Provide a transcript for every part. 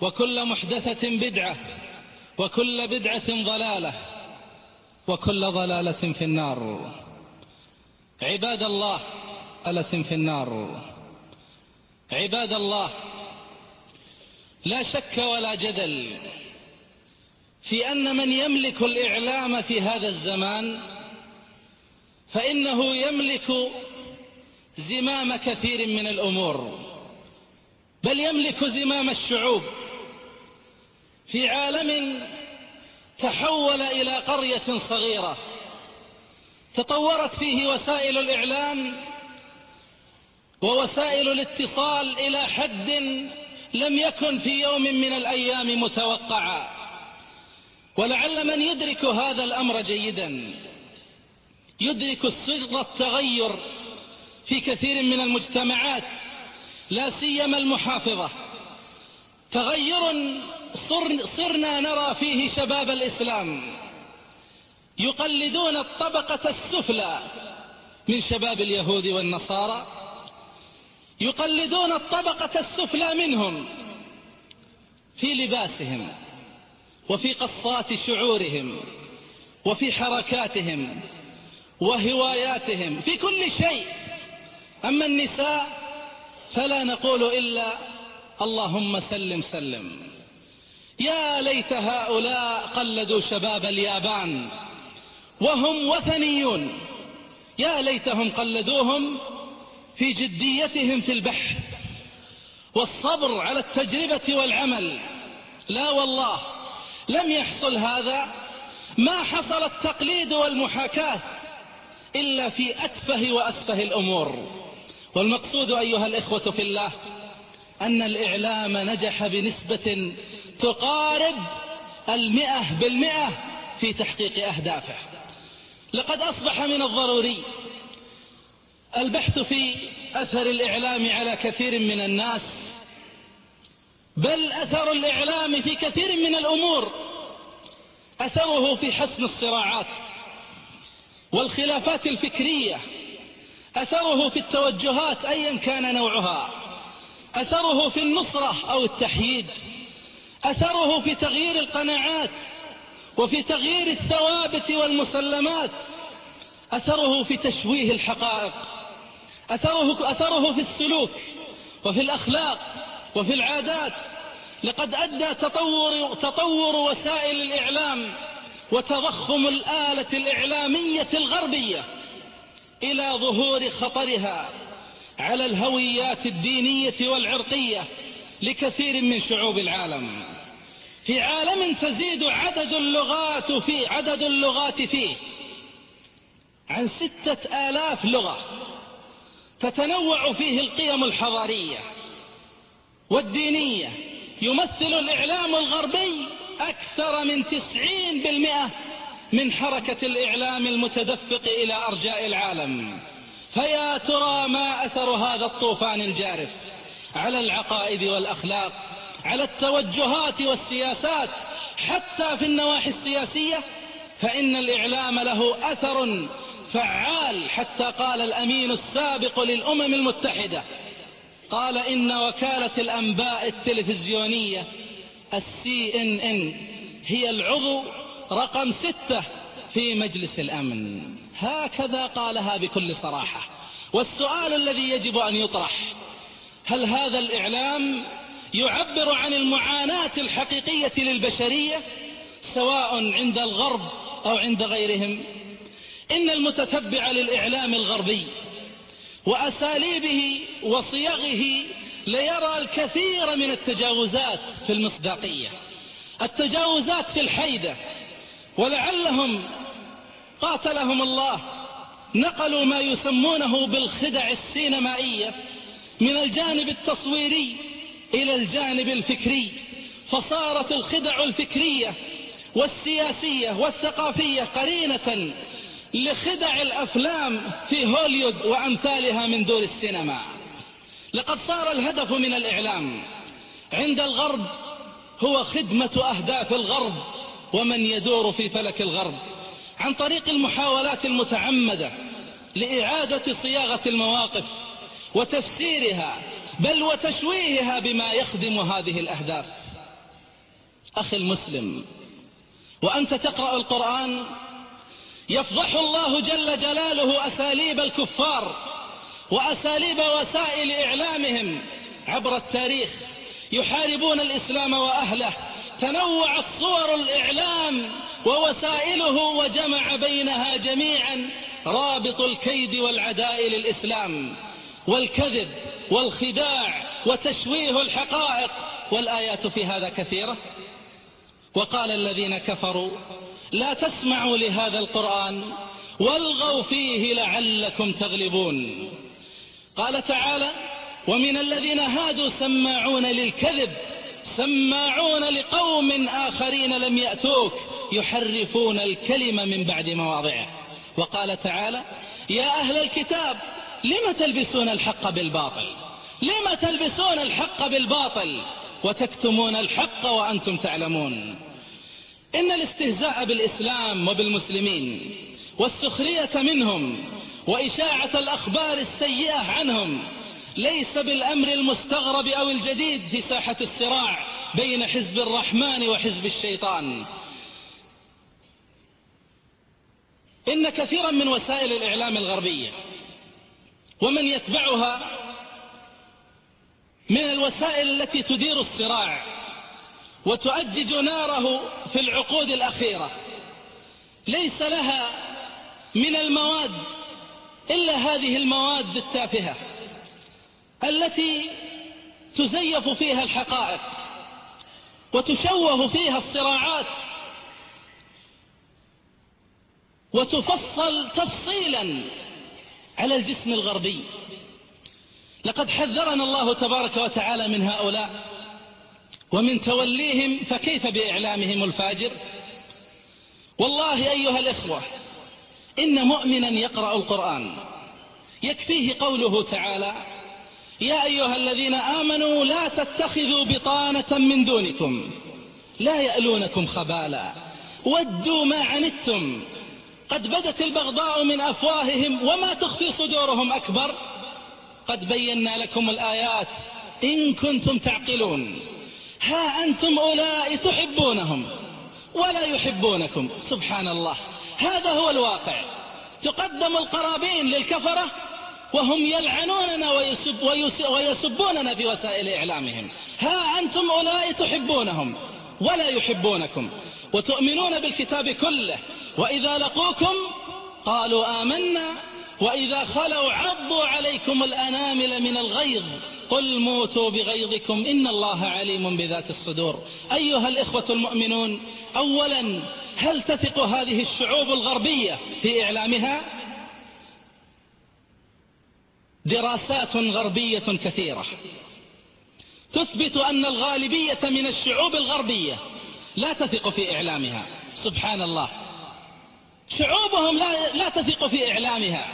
وكل محدثة بدعة وكل بدعة ضلالة وكل ضلالة في النار. عباد الله ألة في النار. عباد الله لا شك ولا جدل في أن من يملك الإعلام في هذا الزمان فإنه يملك زمام كثير من الأمور بل يملك زمام الشعوب. في عالم تحول إلى قرية صغيرة تطورت فيه وسائل الإعلام ووسائل الاتصال إلى حد لم يكن في يوم من الأيام متوقعا. ولعل من يدرك هذا الأمر جيدا يدرك صغر التغير في كثير من المجتمعات لا سيما المحافظة. تغير صرنا نرى فيه شباب الإسلام يقلدون الطبقة السفلى من شباب اليهود والنصارى يقلدون الطبقة السفلى منهم في لباسهم وفي قصات شعورهم وفي حركاتهم وهواياتهم في كل شيء. أما النساء فلا نقول إلا اللهم سلم سلم. يا ليت هؤلاء قلدوا شباب اليابان وهم وثنيون. يا ليتهم قلدوهم في جديتهم في البحث والصبر على التجربة والعمل. لا والله لم يحصل هذا. ما حصل التقليد والمحاكاة إلا في أتفه وأسفه الأمور. والمقصود أيها الإخوة في الله أن الإعلام نجح بنسبة تقارب المئة بالمئة في تحقيق أهدافه. لقد أصبح من الضروري البحث في أثر الإعلام على كثير من الناس بل أثر الإعلام في كثير من الأمور أثره في حسم الصراعات والخلافات الفكرية أثره في التوجهات أيا كان نوعها أثره في النصرة أو التحييد. أثره في تغيير القناعات وفي تغيير الثوابت والمسلمات. أثره في تشويه الحقائق. أثره, أثره في السلوك وفي الأخلاق وفي العادات. لقد أدى تطور, تطور وسائل الإعلام وتضخم الآلة الإعلامية الغربية إلى ظهور خطرها على الهويات الدينية والعرقية. لكثير من شعوب العالم. في عالم تزيد عدد اللغات فيه عدد اللغات فيه عن ستة آلاف لغة تتنوع فيه القيم الحضارية والدينية. يمثل الإعلام الغربي أكثر من تسعين بالمئة من حركة الإعلام المتدفق إلى أرجاء العالم. فيا ترى ما أثر هذا الطوفان الجارف. على العقائد والأخلاق على التوجهات والسياسات حتى في النواحي السياسية فإن الإعلام له أثر فعال حتى قال الأمين السابق للأمم المتحدة قال إن وكالة الأنباء التلفزيونية السي إن إن هي العضو رقم ستة في مجلس الأمن. هكذا قالها بكل صراحة. والسؤال الذي يجب أن يطرح هل هذا الإعلام يعبر عن المعاناة الحقيقية للبشرية سواء عند الغرب أو عند غيرهم؟ إن المتتبع للإعلام الغربي وأساليبه وصيغه ليرى الكثير من التجاوزات في المصداقية التجاوزات في الحيدة ولعلهم قاتلهم الله نقلوا ما يسمونه بالخدع السينمائية من الجانب التصويري إلى الجانب الفكري فصارت الخدع الفكرية والسياسية والثقافية قرينة لخدع الأفلام في هوليود وأمثالها من دور السينما. لقد صار الهدف من الإعلام عند الغرب هو خدمة أهداف الغرب ومن يدور في فلك الغرب عن طريق المحاولات المتعمدة لإعادة صياغة المواقف وتفسيرها بل وتشويهها بما يخدم هذه الأهداف. أخي المسلم وأنت تقرأ القرآن يفضح الله جل جلاله أساليب الكفار وأساليب وسائل إعلامهم عبر التاريخ. يحاربون الإسلام وأهله تنوعت صور الإعلام ووسائله وجمع بينها جميعا رابط الكيد والعداء للإسلام. والكذب والخداع وتشويه الحقائق والآيات في هذا كثيرة. وقال الذين كفروا لا تسمعوا لهذا القرآن والغوا فيه لعلكم تغلبون. قال تعالى ومن الذين هادوا سماعون للكذب سماعون لقوم آخرين لم يأتوك يحرفون الكلمة من بعد مواضعه. وقال تعالى يا أهل الكتاب لم تلبسون الحق بالباطل؟ لم تلبسون الحق بالباطل؟ وتكتمون الحق وأنتم تعلمون. إن الاستهزاء بالإسلام وبالمسلمين والسخرية منهم وإشاعة الأخبار السيئة عنهم ليس بالأمر المستغرب أو الجديد في ساحة الصراع بين حزب الرحمن وحزب الشيطان. إن كثيرا من وسائل الإعلام الغربية ومن يتبعها من الوسائل التي تدير الصراع وتؤجج ناره في العقود الأخيرة. ليس لها من المواد إلا هذه المواد التافهة التي تزيف فيها الحقائق وتشوه فيها الصراعات وتفصل تفصيلا على الجسم الغربي. لقد حذرنا الله تبارك وتعالى من هؤلاء ومن توليهم فكيف بإعلامهم الفاجر؟ والله أيها الإخوة إن مؤمنا يقرأ القرآن يكفيه قوله تعالى يا أيها الذين آمنوا لا تتخذوا بطانة من دونكم لا يألونكم خبالا ودوا ما عنتم قد بدت البغضاء من أفواههم وما تخفي صدورهم أكبر. قد بينا لكم الآيات إن كنتم تعقلون. ها أنتم أولئك تحبونهم ولا يحبونكم. سبحان الله. هذا هو الواقع. تقدم القرابين للكفرة وهم يلعنوننا ويسب ويسبوننا في وسائل إعلامهم. ها أنتم أولئك تحبونهم ولا يحبونكم. وتؤمنون بالكتاب كله. وإذا لقوكم قالوا آمنا وإذا خلوا عضوا عليكم الأنامل من الغيظ قل موتوا بغيظكم إن الله عليم بذات الصدور. أيها الإخوة المؤمنون أولا هل تثق هذه الشعوب الغربية في إعلامها؟ دراسات غربية كثيرة. تثبت أن الغالبية من الشعوب الغربية لا تثق في إعلامها. سبحان الله. شعوبهم لا, لا تثق في إعلامها.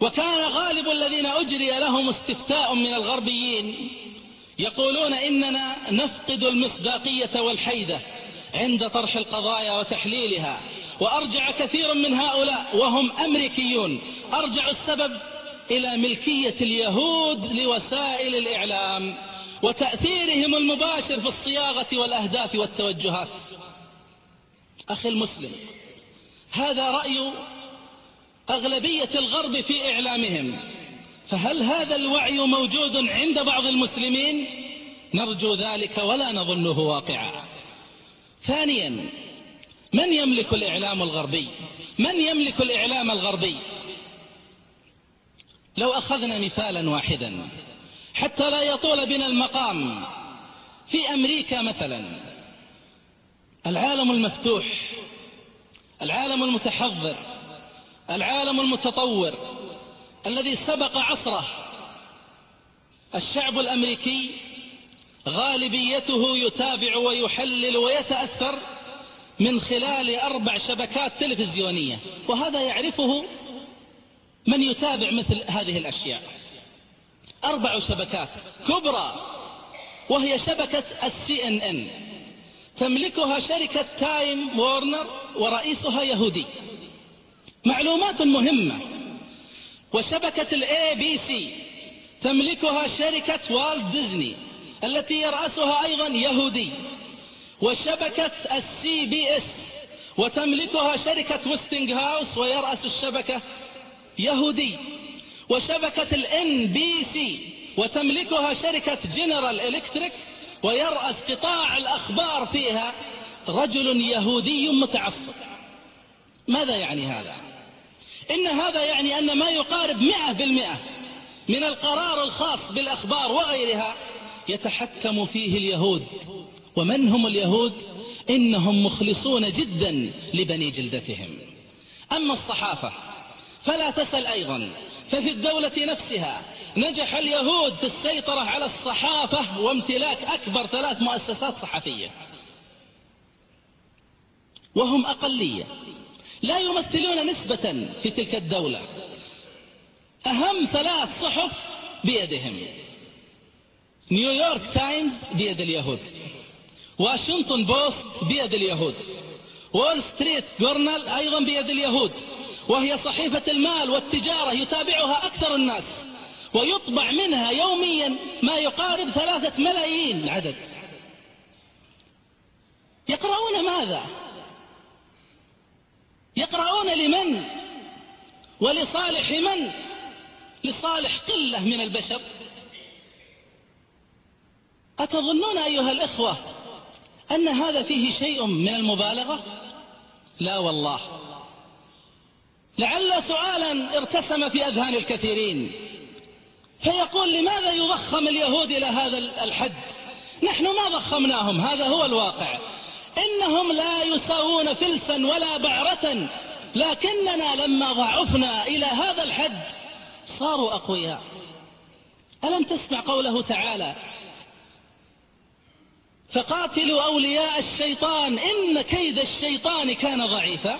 وكان غالب الذين أجري لهم استفتاء من الغربيين يقولون إننا نفقد المصداقية والحيدة عند طرح القضايا وتحليلها وأرجع كثير من هؤلاء وهم أمريكيون. أرجع السبب إلى ملكية اليهود لوسائل الإعلام وتأثيرهم المباشر في الصياغة والأهداف والتوجهات. أخي المسلم هذا رأي أغلبية الغرب في إعلامهم. فهل هذا الوعي موجود عند بعض المسلمين؟ نرجو ذلك ولا نظنه واقعا. ثانيا من يملك الإعلام الغربي؟ من يملك الإعلام الغربي؟ لو أخذنا مثالا واحدا حتى لا يطول بنا المقام. في أمريكا مثلا العالم المفتوح العالم المتحضر العالم المتطور الذي سبق عصره. الشعب الأمريكي غالبيته يتابع ويحلل ويتأثر من خلال أربع شبكات تلفزيونية وهذا يعرفه من يتابع مثل هذه الأشياء. أربع شبكات كبرى وهي شبكة السي ان ان تملكها شركة تايم وورنر ورئيسها يهودي. معلومات مهمة. وشبكة الاي بي سي تملكها شركة والت ديزني التي يرأسها أيضا يهودي. وشبكة السي بي اس وتملكها شركة وستنج هاوس ويرأس الشبكة يهودي. وشبكة الان بي سي وتملكها شركة جنرال إلكتريك ويرأس قطاع الأخبار فيها رجل يهودي متعصب. ماذا يعني هذا؟ إن هذا يعني أن ما يقارب مئة بالمئة من القرار الخاص بالأخبار وغيرها يتحكم فيه اليهود. ومن هم اليهود؟ إنهم مخلصون جدا لبني جلدتهم. أما الصحافة فلا تسل أيضا ففي الدولة نفسها نجح اليهود في السيطرة على الصحافة وامتلاك أكبر ثلاث مؤسسات صحفية. وهم أقلية. لا يمثلون نسبة في تلك الدولة. أهم ثلاث صحف بيدهم. نيويورك تايمز بيد اليهود. واشنطن بوست بيد اليهود. وول ستريت جورنال أيضا بيد اليهود. وهي صحيفة المال والتجارة يتابعها أكثر الناس. ويطبع منها يوميا ما يقارب ثلاثة ملايين العدد يقرؤون ماذا؟ يقرؤون لمن؟ ولصالح من؟ لصالح قلة من البشر. أتظنون أيها الإخوة أن هذا فيه شيء من المبالغة؟ لا والله. لعل سؤالا ارتسم في أذهان الكثيرين. فيقول لماذا يضخم اليهود إلى هذا الحد؟ نحن ما ضخمناهم هذا هو الواقع. إنهم لا يساوون فلسا ولا بعرة لكننا لما ضعفنا إلى هذا الحد صاروا أقوياء. ألم تسمع قوله تعالى فقاتلوا أولياء الشيطان إن كيد الشيطان كان ضعيفا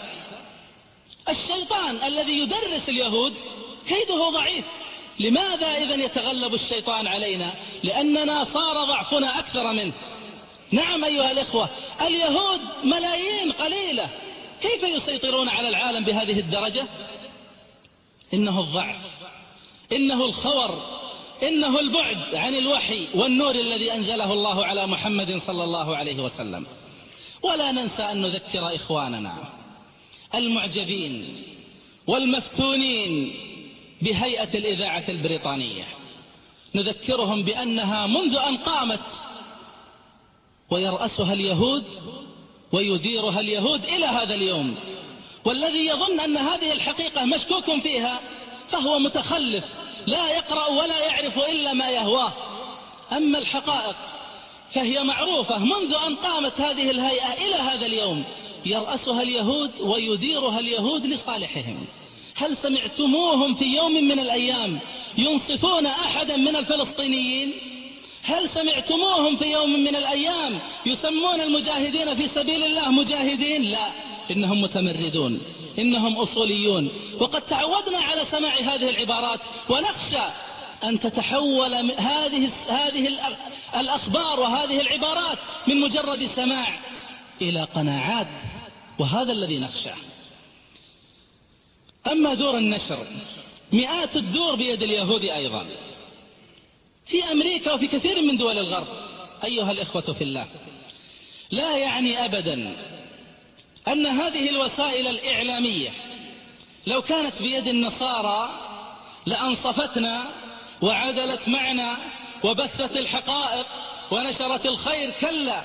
الشيطان الذي يدرس اليهود كيده ضعيف. لماذا إذا يتغلب الشيطان علينا؟ لأننا صار ضعفنا أكثر منه. نعم أيها الإخوة اليهود ملايين قليلة. كيف يسيطرون على العالم بهذه الدرجة؟ إنه الضعف إنه الخور إنه البعد عن الوحي والنور الذي أنزله الله على محمد صلى الله عليه وسلم. ولا ننسى أن نذكر إخواننا المعجبين والمفتونين بهيئة الإذاعة البريطانية. نذكرهم بأنها منذ أن قامت ويرأسها اليهود ويديرها اليهود إلى هذا اليوم. والذي يظن أن هذه الحقيقة مشكوك فيها فهو متخلف لا يقرأ ولا يعرف إلا ما يهواه. أما الحقائق فهي معروفة منذ أن قامت هذه الهيئة إلى هذا اليوم يرأسها اليهود ويديرها اليهود لصالحهم. هل سمعتموهم في يوم من الأيام ينصفون أحدا من الفلسطينيين؟ هل سمعتموهم في يوم من الأيام يسمون المجاهدين في سبيل الله مجاهدين؟ لا إنهم متمردون إنهم أصوليون. وقد تعودنا على سماع هذه العبارات ونخشى أن تتحول هذه هذه الأخبار وهذه العبارات من مجرد سماع إلى قناعات وهذا الذي نخشاه. أما دور النشر مئات الدور بيد اليهود أيضا. في أمريكا وفي كثير من دول الغرب أيها الإخوة في الله لا يعني أبدا أن هذه الوسائل الإعلامية لو كانت بيد النصارى لأنصفتنا وعدلت معنا وبثت الحقائق ونشرت الخير كلا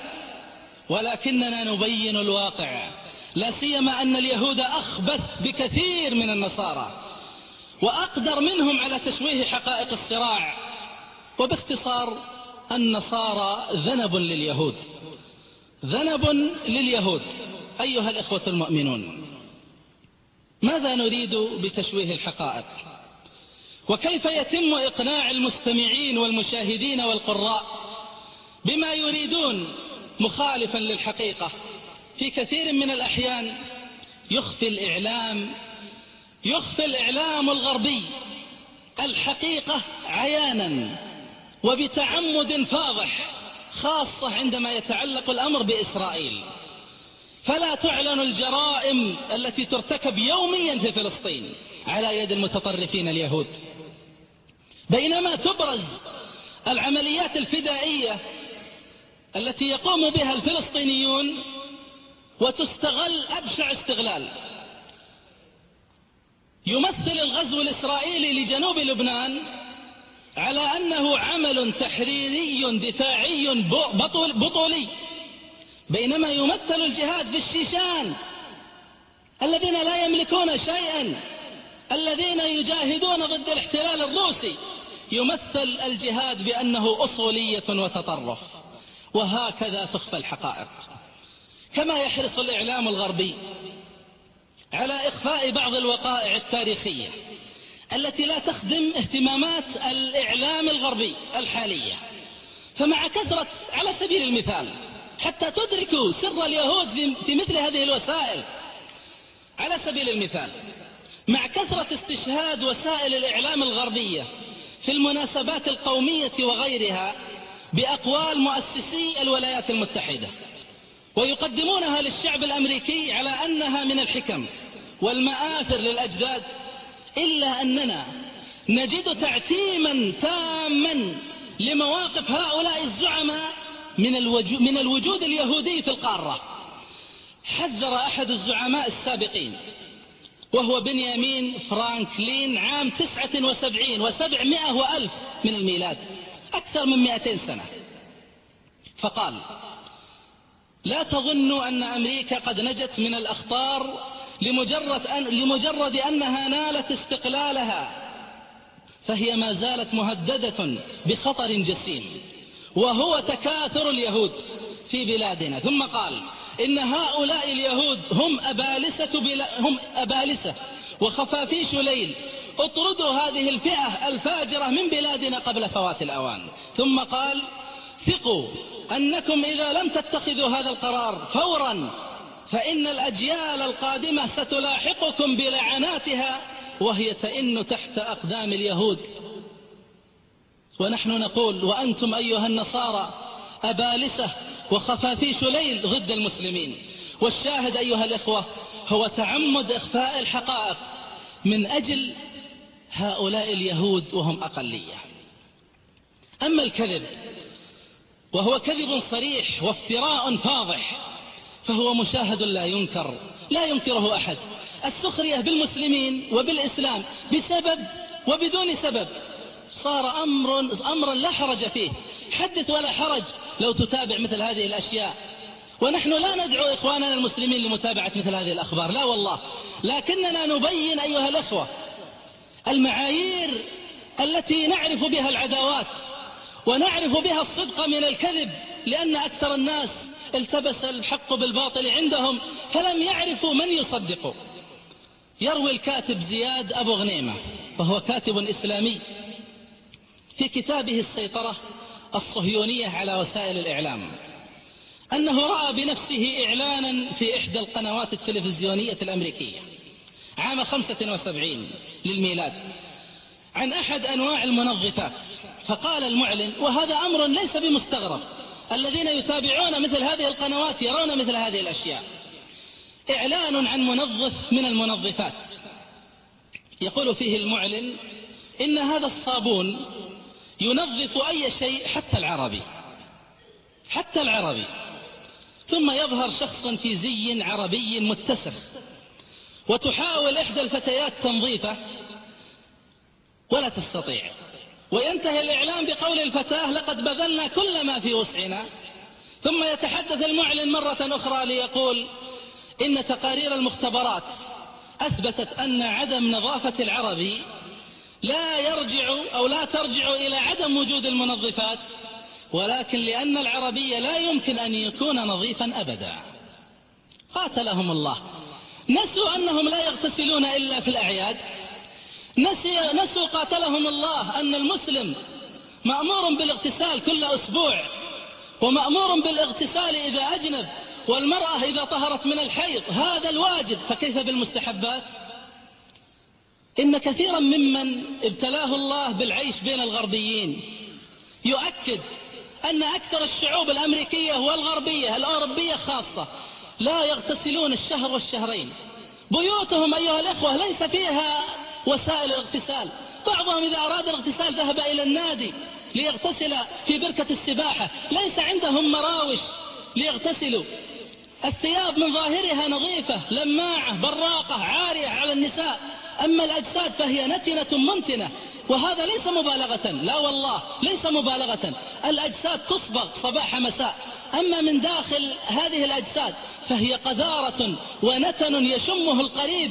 ولكننا نبين الواقع. لا سيما أن اليهود أخبث بكثير من النصارى وأقدر منهم على تشويه حقائق الصراع وباختصار النصارى ذنب لليهود. ذنب لليهود أيها الإخوة المؤمنون. ماذا نريد بتشويه الحقائق؟ وكيف يتم إقناع المستمعين والمشاهدين والقراء بما يريدون مخالفا للحقيقة؟ في كثير من الأحيان يخفي الإعلام يخفي الإعلام الغربي الحقيقة عيانا وبتعمد فاضح خاصة عندما يتعلق الأمر بإسرائيل. فلا تعلن الجرائم التي ترتكب يوميا في فلسطين على يد المتطرفين اليهود. بينما تبرز العمليات الفدائية التي يقوم بها الفلسطينيون وتستغل أبشع استغلال. يمثل الغزو الإسرائيلي لجنوب لبنان على أنه عمل تحريري دفاعي بطولي بينما يمثل الجهاد في الشيشان. الذين لا يملكون شيئا الذين يجاهدون ضد الاحتلال الروسي. يمثل الجهاد بأنه أصولية وتطرف. وهكذا تخفى الحقائق. كما يحرص الإعلام الغربي على إخفاء بعض الوقائع التاريخية التي لا تخدم اهتمامات الإعلام الغربي الحالية. فمع كثرة على سبيل المثال حتى تدركوا سر اليهود في مثل هذه الوسائل على سبيل المثال مع كثرة استشهاد وسائل الإعلام الغربية في المناسبات القومية وغيرها بأقوال مؤسسي الولايات المتحدة. ويقدمونها للشعب الأمريكي على أنها من الحكم والمآثر للأجداد إلا أننا نجد تعتيما تاما لمواقف هؤلاء الزعماء من, من الوجود اليهودي في القارة. حذر أحد الزعماء السابقين وهو بنيامين فرانكلين عام تسعة وسبعين وسبعمائة وألف من الميلاد أكثر من مئتين سنة. فقال لا تظنوا أن أمريكا قد نجت من الأخطار لمجرد, أن لمجرد أنها نالت استقلالها. فهي ما زالت مهددة بخطر جسيم وهو تكاثر اليهود في بلادنا. ثم قال إن هؤلاء اليهود هم أبالسة, بلا هم أبالسة. وخفافيش ليل اطردوا هذه الفئة الفاجرة من بلادنا قبل فوات الأوان. ثم قال ثقوا أنكم إذا لم تتخذوا هذا القرار فورا فإن الأجيال القادمة ستلاحقكم بلعناتها وهي تئن تحت أقدام اليهود. ونحن نقول وأنتم أيها النصارى أبالسة وخفافيش ليل ضد المسلمين. والشاهد أيها الإخوة هو تعمد إخفاء الحقائق من أجل هؤلاء اليهود وهم أقلية. أما الكذب وهو كذب صريح وافتراء فاضح فهو مشاهد لا ينكر لا ينكره أحد. السخرية بالمسلمين وبالإسلام بسبب وبدون سبب. صار أمر أمرا لا حرج فيه حدث ولا حرج. لو تتابع مثل هذه الأشياء. ونحن لا ندعو إخواننا المسلمين لمتابعة مثل هذه الأخبار لا والله. لكننا نبين أيها الأخوة المعايير التي نعرف بها العداوات. ونعرف بها الصدق من الكذب لأن أكثر الناس التبس الحق بالباطل عندهم فلم يعرفوا من يصدقوا يروي الكاتب زياد أبو غنيمة وهو كاتب إسلامي في كتابه السيطرة الصهيونية على وسائل الإعلام أنه رأى بنفسه إعلانا في إحدى القنوات التلفزيونية الأمريكية عام 75 للميلاد عن أحد أنواع المنظفات فقال المعلن وهذا أمر ليس بمستغرب. الذين يتابعون مثل هذه القنوات يرون مثل هذه الأشياء. إعلان عن منظف من المنظفات. يقول فيه المعلن إن هذا الصابون ينظف أي شيء حتى العربي. حتى العربي. ثم يظهر شخص في زي عربي متسخ. وتحاول إحدى الفتيات تنظيفه. ولا تستطيع. وينتهي الإعلام بقول الفتاة لقد بذلنا كل ما في وسعنا. ثم يتحدث المعلن مرة أخرى ليقول إن تقارير المختبرات أثبتت أن عدم نظافة العربي لا يرجع أو لا ترجع إلى عدم وجود المنظفات ولكن لأن العربي لا يمكن أن يكون نظيفا أبدا. قاتلهم الله. نسوا أنهم لا يغتسلون إلا في الأعياد. نسي نسوا قاتلهم الله أن المسلم مأمور بالاغتسال كل أسبوع ومأمور بالاغتسال إذا أجنب والمرأة إذا طهرت من الحيض هذا الواجب فكيف بالمستحبات؟ إن كثيرا ممن ابتلاه الله بالعيش بين الغربيين. يؤكد أن أكثر الشعوب الأمريكية والغربية الأوروبية خاصة. لا يغتسلون الشهر والشهرين. بيوتهم أيها الإخوة ليس فيها وسائل الاغتسال. بعضهم إذا أراد الاغتسال ذهب إلى النادي ليغتسل في بركة السباحة. ليس عندهم مراوش ليغتسلوا. الثياب من ظاهرها نظيفة لماعة براقة عارية على النساء. أما الأجساد فهي نتنة منتنة. وهذا ليس مبالغة. لا والله ليس مبالغة. الأجساد تصبغ صباح مساء. أما من داخل هذه الأجساد فهي قذارة ونتن يشمه القريب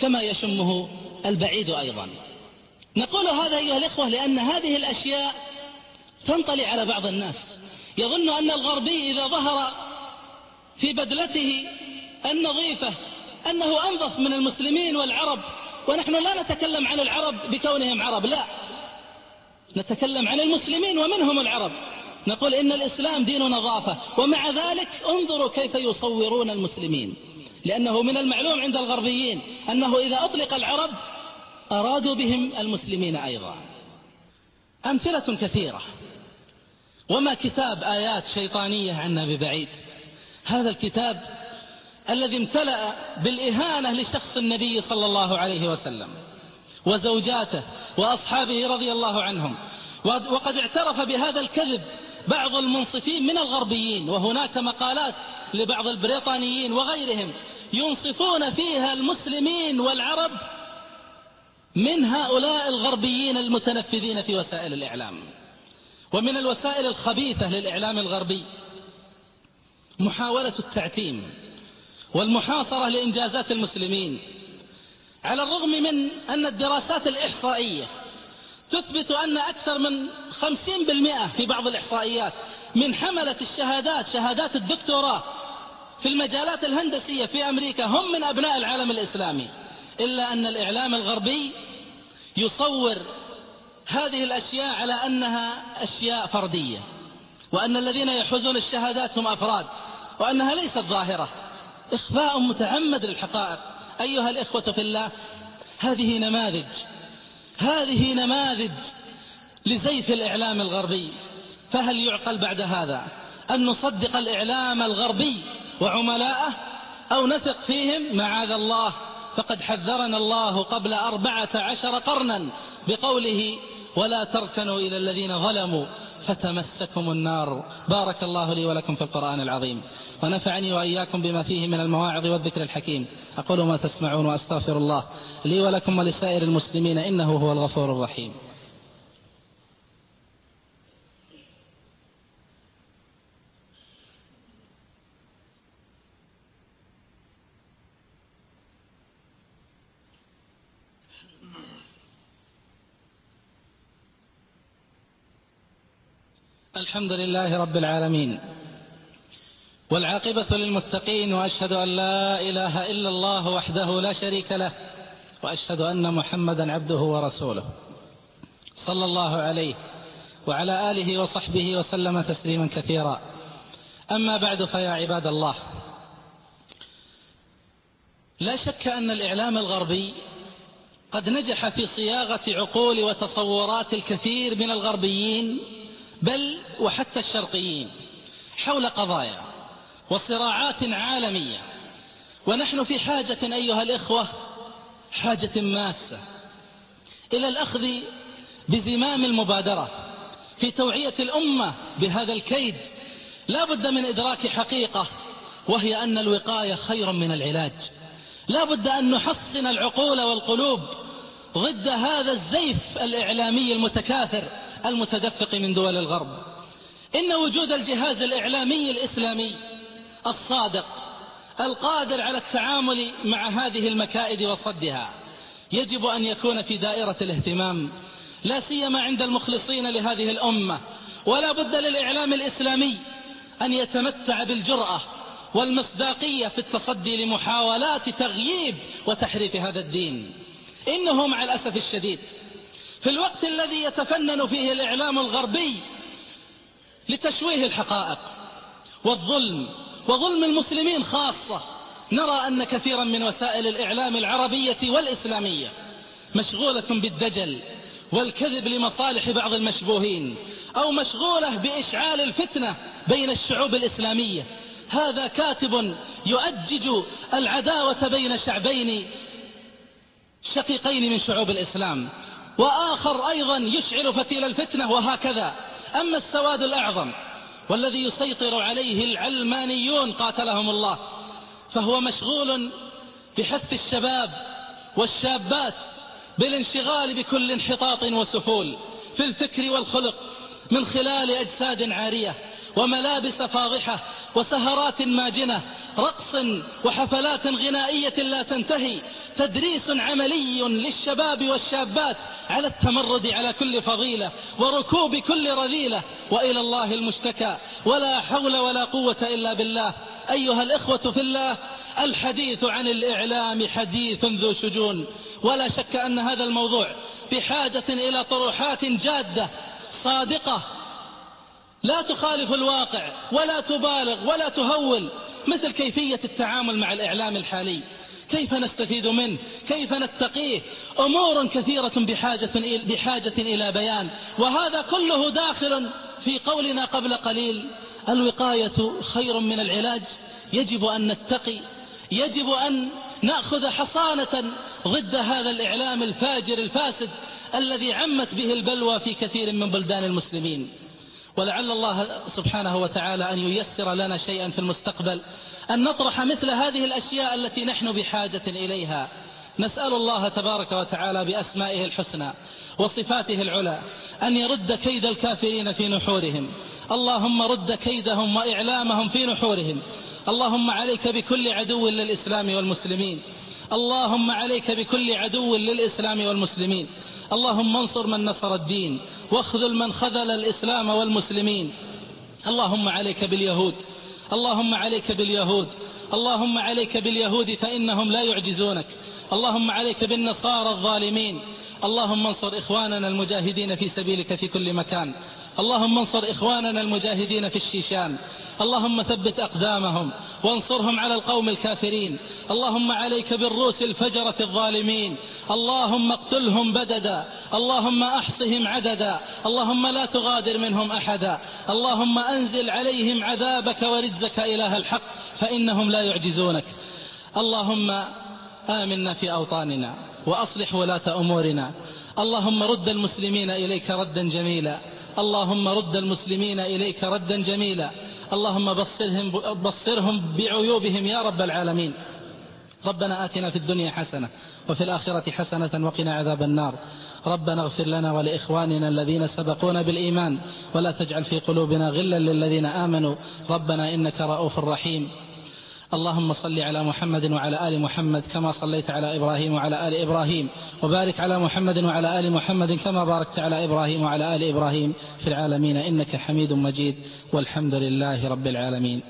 كما يشمه البعيد أيضا. نقول هذا أيها الإخوة لأن هذه الأشياء تنطلي على بعض الناس. يظن أن الغربي إذا ظهر في بدلته النظيفة أنه أنظف من المسلمين والعرب ونحن لا نتكلم عن العرب بكونهم عرب لا. نتكلم عن المسلمين ومنهم العرب. نقول إن الإسلام دين نظافة ومع ذلك انظروا كيف يصورون المسلمين. لأنه من المعلوم عند الغربيين أنه إذا أطلق العرب أرادوا بهم المسلمين أيضا. أمثلة كثيرة. وما كتاب آيات شيطانية عنا ببعيد؟ هذا الكتاب الذي امتلأ بالإهانة لشخص النبي صلى الله عليه وسلم وزوجاته وأصحابه رضي الله عنهم. وقد اعترف بهذا الكذب بعض المنصفين من الغربيين وهناك مقالات لبعض البريطانيين وغيرهم ينصفون فيها المسلمين والعرب من هؤلاء الغربيين المتنفذين في وسائل الإعلام. ومن الوسائل الخبيثة للإعلام الغربي محاولة التعتيم والمحاصرة لإنجازات المسلمين على الرغم من أن الدراسات الإحصائية تثبت أن أكثر من خمسين بالمئة في بعض الإحصائيات من حملة الشهادات شهادات الدكتوراه في المجالات الهندسية في أمريكا هم من أبناء العالم الإسلامي إلا أن الإعلام الغربي يصور هذه الأشياء على أنها أشياء فردية وأن الذين يحوزون الشهادات هم أفراد وأنها ليست ظاهرة. إخفاء متعمد للحقائق. أيها الإخوة في الله هذه نماذج. هذه نماذج لزيف الإعلام الغربي. فهل يعقل بعد هذا أن نصدق الإعلام الغربي وعملاءه أو نثق فيهم معاذ الله. فقد حذرنا الله قبل أربعة عشر قرنا بقوله ولا تركنوا إلى الذين ظلموا فتمسكم النار. بارك الله لي ولكم في القرآن العظيم. ونفعني وإياكم بما فيه من المواعظ والذكر الحكيم. أقول ما تسمعون وأستغفر الله. لي ولكم ولسائر المسلمين إنه هو الغفور الرحيم. الحمد لله رب العالمين. والعاقبة للمتقين وأشهد أن لا إله إلا الله وحده لا شريك له وأشهد أن محمدا عبده ورسوله. صلى الله عليه وعلى آله وصحبه وسلم تسليما كثيرا. أما بعد فيا عباد الله لا شك أن الإعلام الغربي قد نجح في صياغة عقول وتصورات الكثير من الغربيين بل وحتى الشرقيين حول قضايا وصراعات عالمية. ونحن في حاجة أيها الإخوة حاجة ماسة. إلى الأخذ بزمام المبادرة في توعية الأمة بهذا الكيد لا بد من إدراك حقيقة وهي أن الوقاية خير من العلاج. لا بد أن نحصن العقول والقلوب ضد هذا الزيف الإعلامي المتكاثر. المتدفق من دول الغرب. إن وجود الجهاز الإعلامي الإسلامي الصادق القادر على التعامل مع هذه المكائد وصدها يجب أن يكون في دائرة الاهتمام لا سيما عند المخلصين لهذه الأمة ولا بد للإعلام الإسلامي أن يتمتع بالجرأة والمصداقية في التصدي لمحاولات تغييب وتحريف هذا الدين. إنه مع الأسف الشديد في الوقت الذي يتفنن فيه الإعلام الغربي لتشويه الحقائق والظلم وظلم المسلمين خاصة نرى أن كثيرا من وسائل الإعلام العربية والإسلامية مشغولة بالدجل والكذب لمصالح بعض المشبوهين أو مشغولة بإشعال الفتنة بين الشعوب الإسلامية. هذا كاتب يؤجج العداوة بين شعبين شقيقين من شعوب الإسلام. وآخر أيضا يشعل فتيل الفتنة وهكذا. أما السواد الأعظم والذي يسيطر عليه العلمانيون قاتلهم الله فهو مشغول بحث الشباب والشابات بالانشغال بكل انحطاط وسفول في الفكر والخلق من خلال أجساد عارية. وملابس فاضحة وسهرات ماجنة رقص وحفلات غنائية لا تنتهي تدريس عملي للشباب والشابات على التمرد على كل فضيلة وركوب كل رذيلة وإلى الله المشتكى. ولا حول ولا قوة إلا بالله. أيها الإخوة في الله الحديث عن الإعلام حديث ذو شجون. ولا شك أن هذا الموضوع بحاجة إلى طروحات جادة صادقة لا تخالف الواقع ولا تبالغ ولا تهول. مثل كيفية التعامل مع الإعلام الحالي. كيف نستفيد منه؟ كيف نتقيه؟ أمور كثيرة بحاجة, بحاجة إلى بيان. وهذا كله داخل في قولنا قبل قليل. الوقاية خير من العلاج. يجب أن نتقي. يجب أن نأخذ حصانة ضد هذا الإعلام الفاجر الفاسد الذي عمت به البلوى في كثير من بلدان المسلمين. ولعل الله سبحانه وتعالى أن ييسر لنا شيئا في المستقبل أن نطرح مثل هذه الأشياء التي نحن بحاجة إليها. نسأل الله تبارك وتعالى بأسمائه الحسنى وصفاته العلى أن يرد كيد الكافرين في نحورهم. اللهم رد كيدهم وإعلامهم في نحورهم. اللهم عليك بكل عدو للإسلام والمسلمين. اللهم عليك بكل عدو للإسلام والمسلمين. اللهم انصر من نصر الدين. واخذل من خذل الإسلام والمسلمين. اللهم عليك باليهود اللهم عليك باليهود اللهم عليك باليهود فإنهم لا يعجزونك. اللهم عليك بالنصارى الظالمين. اللهم انصر إخواننا المجاهدين في سبيلك في كل مكان. اللهم انصر إخواننا المجاهدين في الشيشان. اللهم ثبت أقدامهم. وانصرهم على القوم الكافرين. اللهم عليك بالروس الفجرة الظالمين. اللهم اقتلهم بددا. اللهم أحصهم عددا. اللهم لا تغادر منهم أحدا. اللهم أنزل عليهم عذابك ورزك إله الحق فإنهم لا يعجزونك. اللهم آمنا في أوطاننا وأصلح ولاة أمورنا. اللهم رد المسلمين إليك ردا جميلا. اللهم رد المسلمين إليك ردا جميلا. اللهم بصرهم, بصرهم بعيوبهم يا رب العالمين. ربنا آتنا في الدنيا حسنة وفي الآخرة حسنة وقنا عذاب النار. ربنا اغفر لنا ولإخواننا الذين سبقونا بالإيمان. ولا تجعل في قلوبنا غلا للذين آمنوا. ربنا إنك رؤوف رحيم. اللهم صل على محمد وعلى آل محمد كما صليت على إبراهيم وعلى آل إبراهيم وبارك على محمد وعلى آل محمد كما باركت على إبراهيم وعلى آل إبراهيم في العالمين إنك حميد مجيد والحمد لله رب العالمين